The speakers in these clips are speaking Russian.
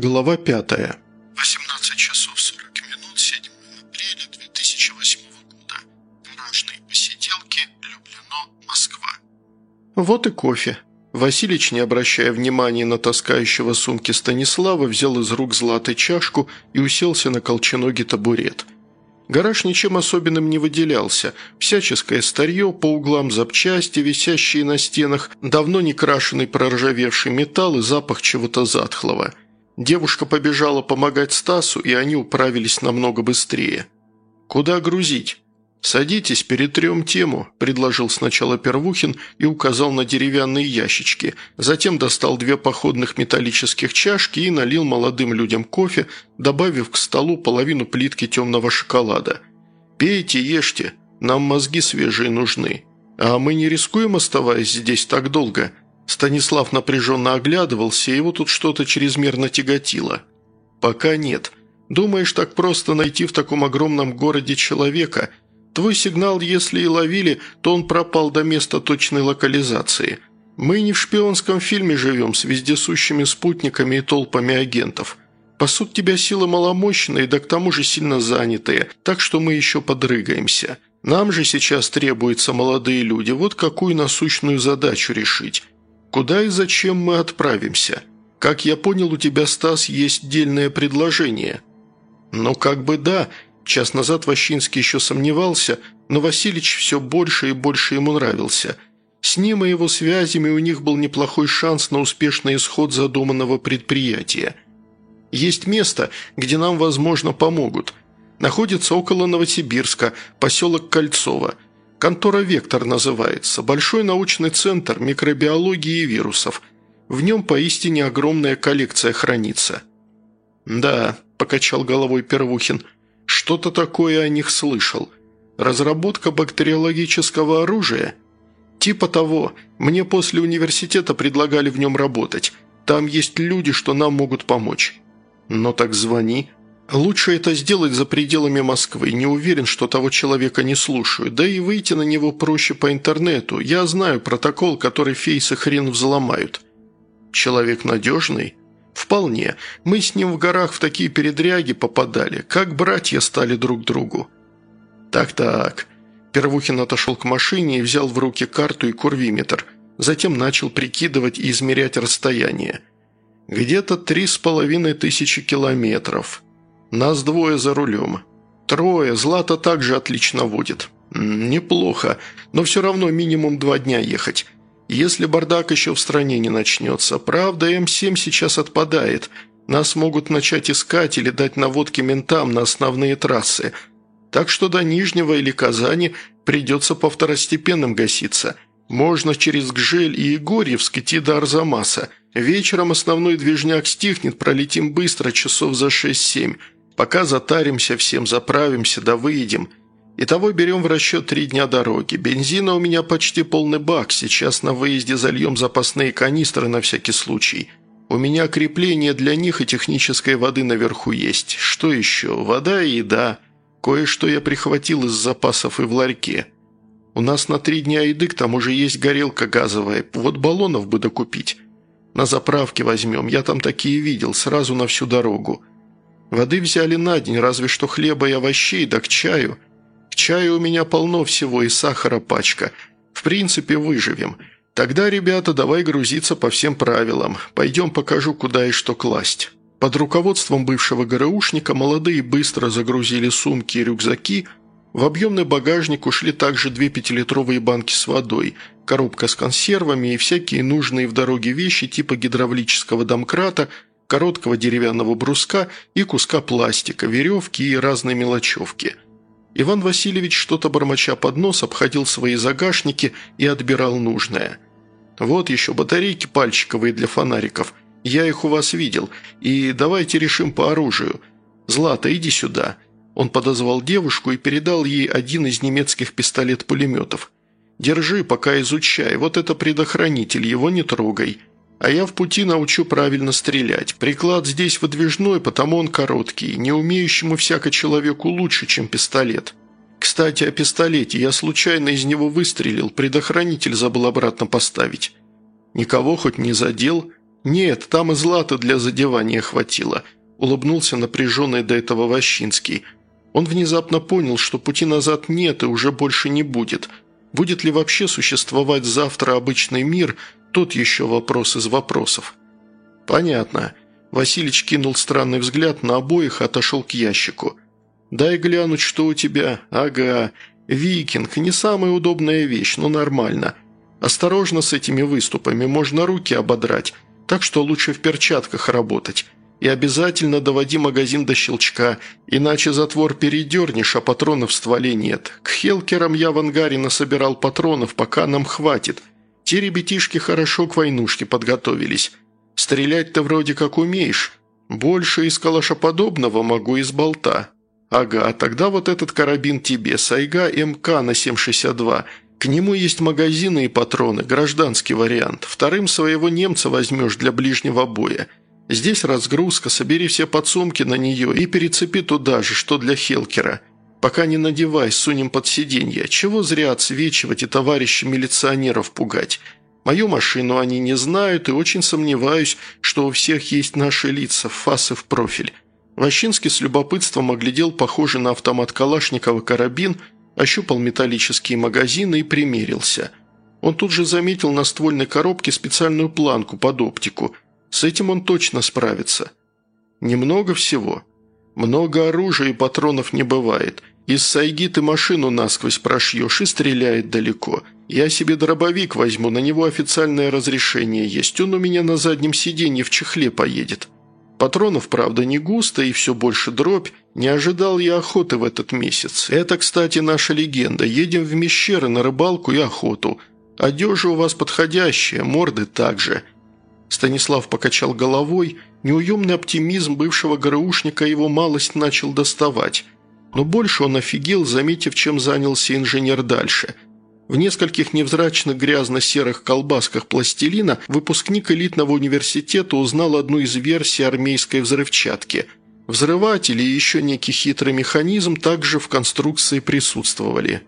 Глава пятая. 18 часов 40 минут 7 апреля 2008 года. Гаражные посиделки, Люблено, Москва. Вот и кофе. Василич, не обращая внимания на таскающего сумки Станислава, взял из рук Златы чашку и уселся на колченогий табурет. Гараж ничем особенным не выделялся. Всяческое старье, по углам запчасти, висящие на стенах, давно не крашеный проржавевший металл и запах чего-то затхлого – Девушка побежала помогать Стасу, и они управились намного быстрее. «Куда грузить?» «Садитесь, перетрем тему», – предложил сначала Первухин и указал на деревянные ящички. Затем достал две походных металлических чашки и налил молодым людям кофе, добавив к столу половину плитки темного шоколада. «Пейте, ешьте, нам мозги свежие нужны. А мы не рискуем, оставаясь здесь так долго?» Станислав напряженно оглядывался, его тут что-то чрезмерно тяготило. «Пока нет. Думаешь, так просто найти в таком огромном городе человека? Твой сигнал, если и ловили, то он пропал до места точной локализации. Мы не в шпионском фильме живем с вездесущими спутниками и толпами агентов. По сути, тебя силы маломощные, да к тому же сильно занятые, так что мы еще подрыгаемся. Нам же сейчас требуются молодые люди, вот какую насущную задачу решить». Куда и зачем мы отправимся? Как я понял, у тебя, Стас, есть дельное предложение». «Ну, как бы да. Час назад Ващинский еще сомневался, но Василич все больше и больше ему нравился. С ним и его связями у них был неплохой шанс на успешный исход задуманного предприятия. Есть место, где нам, возможно, помогут. Находится около Новосибирска, поселок Кольцово – Контора «Вектор» называется. Большой научный центр микробиологии и вирусов. В нем поистине огромная коллекция хранится». «Да», – покачал головой Первухин, – «что-то такое о них слышал. Разработка бактериологического оружия?» «Типа того. Мне после университета предлагали в нем работать. Там есть люди, что нам могут помочь». «Но так звони», Лучше это сделать за пределами Москвы. Не уверен, что того человека не слушаю. Да и выйти на него проще по интернету. Я знаю протокол, который фейсы хрен взломают. Человек надежный? Вполне. Мы с ним в горах в такие передряги попадали. Как братья стали друг другу. Так-так. Первухин отошел к машине и взял в руки карту и курвиметр. Затем начал прикидывать и измерять расстояние. Где-то три с половиной тысячи километров. Нас двое за рулем. Трое, Злата также отлично водит. Неплохо, но все равно минимум два дня ехать. Если бардак еще в стране не начнется. Правда, М7 сейчас отпадает. Нас могут начать искать или дать наводки ментам на основные трассы. Так что до Нижнего или Казани придется по второстепенным гаситься. Можно через Гжель и Егорьевск идти до Арзамаса. Вечером основной движняк стихнет, пролетим быстро, часов за 6-7. Пока затаримся, всем заправимся, да выедем. Итого берем в расчет три дня дороги. Бензина у меня почти полный бак, сейчас на выезде зальем запасные канистры на всякий случай. У меня крепление для них и технической воды наверху есть. Что еще? Вода и еда. Кое-что я прихватил из запасов и в ларьке. У нас на три дня еды к тому же есть горелка газовая, вот баллонов бы докупить. На заправке возьмем, я там такие видел, сразу на всю дорогу. Воды взяли на день, разве что хлеба и овощей, да к чаю. К чаю у меня полно всего и сахара пачка. В принципе, выживем. Тогда, ребята, давай грузиться по всем правилам. Пойдем покажу, куда и что класть». Под руководством бывшего ГРУшника молодые быстро загрузили сумки и рюкзаки. В объемный багажник ушли также две пятилитровые банки с водой, коробка с консервами и всякие нужные в дороге вещи типа гидравлического домкрата – короткого деревянного бруска и куска пластика, веревки и разной мелочевки. Иван Васильевич, что-то бормоча под нос, обходил свои загашники и отбирал нужное. «Вот еще батарейки пальчиковые для фонариков. Я их у вас видел. И давайте решим по оружию. Злата, иди сюда». Он подозвал девушку и передал ей один из немецких пистолет-пулеметов. «Держи, пока изучай. Вот это предохранитель, его не трогай. А я в пути научу правильно стрелять. Приклад здесь выдвижной, потому он короткий. Не умеющему всяко человеку лучше, чем пистолет. Кстати, о пистолете. Я случайно из него выстрелил, предохранитель забыл обратно поставить. Никого хоть не задел? «Нет, там и злата для задевания хватило», – улыбнулся напряженный до этого Ващинский. Он внезапно понял, что пути назад нет и уже больше не будет. Будет ли вообще существовать завтра обычный мир – тот еще вопрос из вопросов. «Понятно». Василич кинул странный взгляд на обоих и отошел к ящику. «Дай глянуть, что у тебя. Ага. Викинг. Не самая удобная вещь, но нормально. Осторожно с этими выступами, можно руки ободрать, так что лучше в перчатках работать. И обязательно доводи магазин до щелчка, иначе затвор передернешь, а патронов в стволе нет. К хелкерам я в ангаре насобирал патронов, пока нам хватит. Те ребятишки хорошо к войнушке подготовились. Стрелять-то вроде как умеешь. Больше из калашоподобного могу из болта. Ага, тогда вот этот карабин тебе, Сайга МК на 7,62. К нему есть магазины и патроны, гражданский вариант. Вторым своего немца возьмешь для ближнего боя. Здесь разгрузка, собери все подсумки на нее и перецепи туда же, что для Хелкера. Пока не надевай, сунем под сиденье. Чего зря отсвечивать и товарища милиционеров пугать. Мою машину они не знают, и очень сомневаюсь, что у всех есть наши лица, фасы в профиль». Ващинский с любопытством оглядел похожий на автомат Калашникова карабин, ощупал металлические магазины и примерился. Он тут же заметил на ствольной коробке специальную планку под оптику. С этим он точно справится. Немного всего. Много оружия и патронов не бывает. Из сайги ты машину насквозь прошьешь и стреляет далеко. Я себе дробовик возьму, на него официальное разрешение есть. Он у меня на заднем сиденье в чехле поедет. Патронов, правда, не густо и все больше дробь. Не ожидал я охоты в этот месяц. Это, кстати, наша легенда. Едем в Мещеры на рыбалку и охоту. Одежа у вас подходящая, морды также. Станислав покачал головой Неуемный оптимизм бывшего ГРУшника его малость начал доставать. Но больше он офигел, заметив, чем занялся инженер дальше. В нескольких невзрачных грязно-серых колбасках пластилина выпускник элитного университета узнал одну из версий армейской взрывчатки. Взрыватель и еще некий хитрый механизм также в конструкции присутствовали.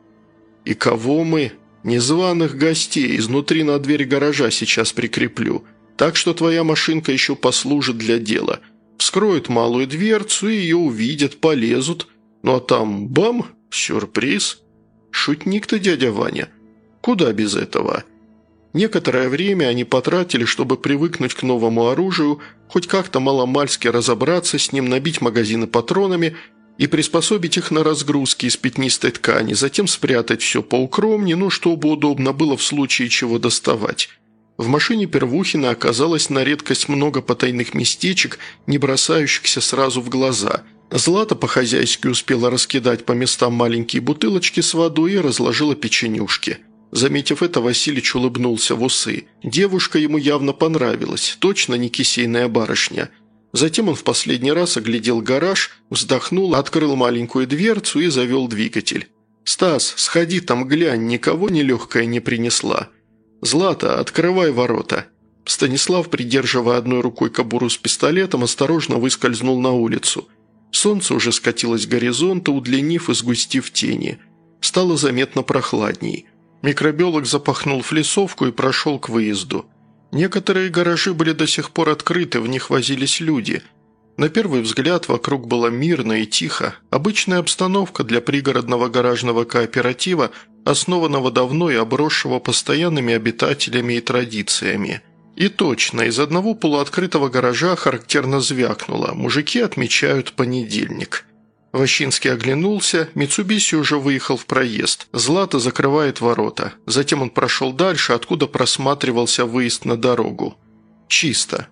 «И кого мы?» «Незваных гостей изнутри на дверь гаража сейчас прикреплю», так что твоя машинка еще послужит для дела. Вскроют малую дверцу, ее увидят, полезут. Ну а там бам, сюрприз. Шутник ты, дядя Ваня. Куда без этого? Некоторое время они потратили, чтобы привыкнуть к новому оружию, хоть как-то маломальски разобраться с ним, набить магазины патронами и приспособить их на разгрузки из пятнистой ткани, затем спрятать все поукромнее, ну, чтобы удобно было в случае чего доставать. В машине Первухина оказалось на редкость много потайных местечек, не бросающихся сразу в глаза. Злата по-хозяйски успела раскидать по местам маленькие бутылочки с водой и разложила печенюшки. Заметив это, Василич улыбнулся в усы. Девушка ему явно понравилась, точно не кисейная барышня. Затем он в последний раз оглядел гараж, вздохнул, открыл маленькую дверцу и завел двигатель. «Стас, сходи там глянь, никого нелегкая не принесла». «Злата, открывай ворота». Станислав, придерживая одной рукой кобуру с пистолетом, осторожно выскользнул на улицу. Солнце уже скатилось к горизонту, удлинив и сгустив тени. Стало заметно прохладней. Микробиолог запахнул флисовку и прошел к выезду. Некоторые гаражи были до сих пор открыты, в них возились люди – на первый взгляд вокруг было мирно и тихо. Обычная обстановка для пригородного гаражного кооператива, основанного давно и обросшего постоянными обитателями и традициями. И точно, из одного полуоткрытого гаража характерно звякнуло «Мужики отмечают понедельник». Ващинский оглянулся, Митсубиси уже выехал в проезд. Злата закрывает ворота. Затем он прошел дальше, откуда просматривался выезд на дорогу. Чисто.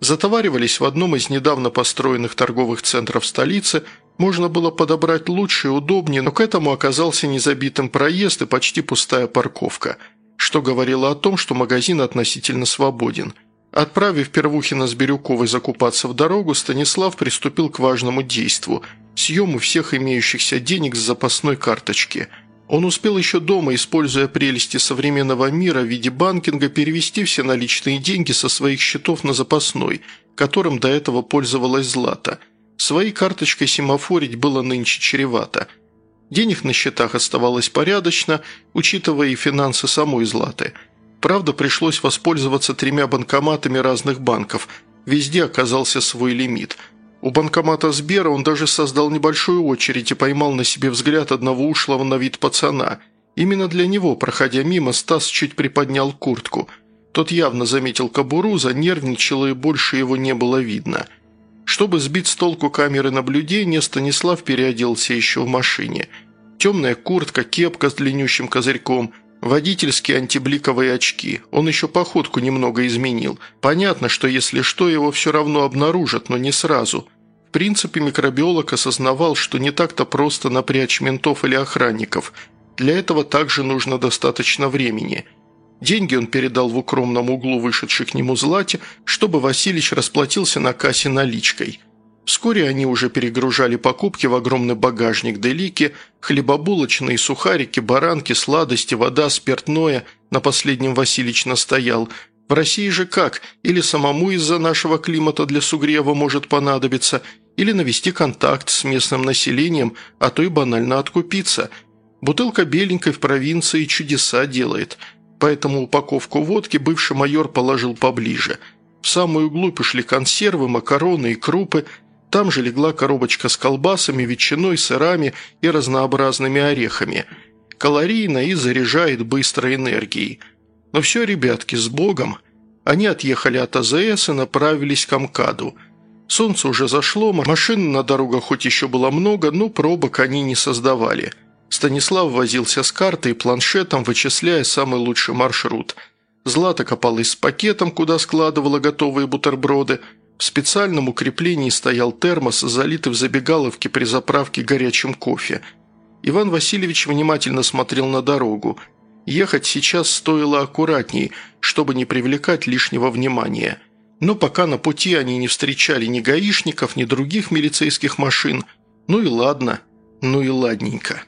Затоваривались в одном из недавно построенных торговых центров столицы, можно было подобрать лучше и удобнее, но к этому оказался незабитым проезд и почти пустая парковка, что говорило о том, что магазин относительно свободен. Отправив Первухина с Бирюковой закупаться в дорогу, Станислав приступил к важному действу – съему всех имеющихся денег с запасной карточки – он успел еще дома, используя прелести современного мира в виде банкинга, перевести все наличные деньги со своих счетов на запасной, которым до этого пользовалась Злата. Своей карточкой семафорить было нынче чревато. Денег на счетах оставалось порядочно, учитывая и финансы самой Златы. Правда, пришлось воспользоваться тремя банкоматами разных банков. Везде оказался свой лимит. У банкомата Сбера он даже создал небольшую очередь и поймал на себе взгляд одного ушлого на вид пацана. Именно для него, проходя мимо, Стас чуть приподнял куртку. Тот явно заметил кобуру, занервничал и больше его не было видно. Чтобы сбить с толку камеры наблюдения, Станислав переоделся еще в машине. Темная куртка, кепка с длиннющим козырьком – Водительские антибликовые очки. Он еще походку немного изменил. Понятно, что если что, его все равно обнаружат, но не сразу. В принципе, микробиолог осознавал, что не так-то просто напрячь ментов или охранников. Для этого также нужно достаточно времени. Деньги он передал в укромном углу вышедшей к нему Злате, чтобы Василич расплатился на кассе наличкой – Вскоре они уже перегружали покупки в огромный багажник Делики, хлебобулочные сухарики, баранки, сладости, вода, спиртное. На последнем Василич настоял. В России же как? Или самому из-за нашего климата для сугрева может понадобиться, или навести контакт с местным населением, а то и банально откупиться. Бутылка беленькой в провинции чудеса делает. Поэтому упаковку водки бывший майор положил поближе. В самую глубь ушли консервы, макароны и крупы – там же легла коробочка с колбасами, ветчиной, сырами и разнообразными орехами. Калорийно и заряжает быстрой энергией. Но все, ребятки, с Богом. Они отъехали от АЗС и направились к МКАДу. Солнце уже зашло, машин на дорогах хоть еще было много, но пробок они не создавали. Станислав возился с картой и планшетом, вычисляя самый лучший маршрут. Злата копалась с пакетом, куда складывала готовые бутерброды – в специальном укреплении стоял термос, залитый в забегаловке при заправке горячим кофе. Иван Васильевич внимательно смотрел на дорогу. Ехать сейчас стоило аккуратней, чтобы не привлекать лишнего внимания. Но пока на пути они не встречали ни гаишников, ни других милицейских машин. Ну и ладно, ну и ладненько.